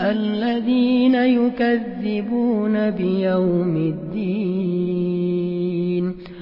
الذين يكذبون بيوم الدين